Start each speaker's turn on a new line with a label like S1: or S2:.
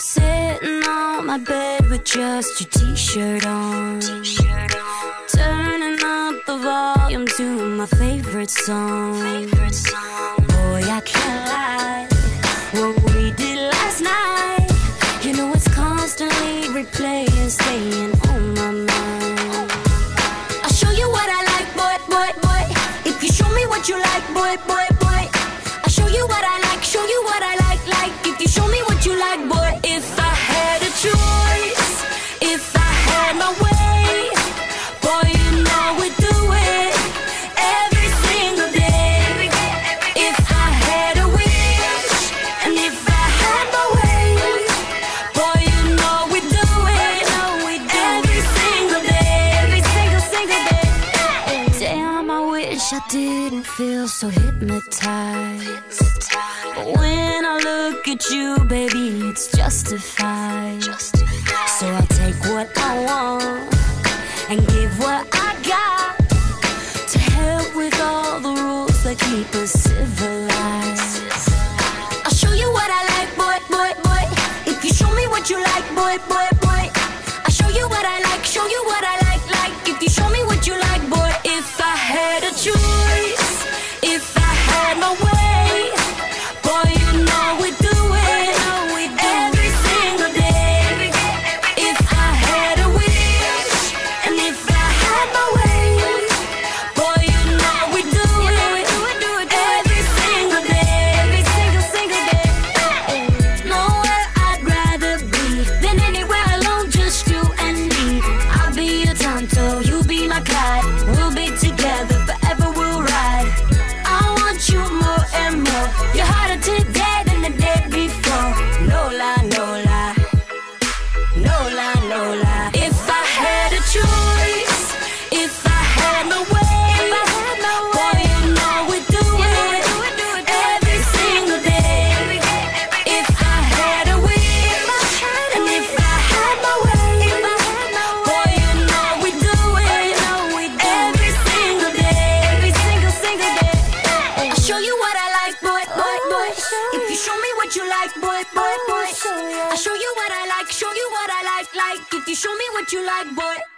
S1: Sitting on my bed with just your t-shirt on. Turning up the volume to my favorite song. Boy, I can't lie. What we did last night, you know it's constantly replaying, staying on my mind. I'll show you what I like, boy, boy, boy. If you show me what you like, boy, boy, wish I didn't feel so hypnotized. But when I look at you, baby, it's justified. So I'll take what I want and give what I got to help with all the rules that keep us civilized. I'll show you what I like, boy, boy, boy. If you show me what you like, boy, boy, boy. If you show me what you like, boy, boy, boy. Oh, I'll show you what I like, show you what I like, like. If you show me what you like, boy.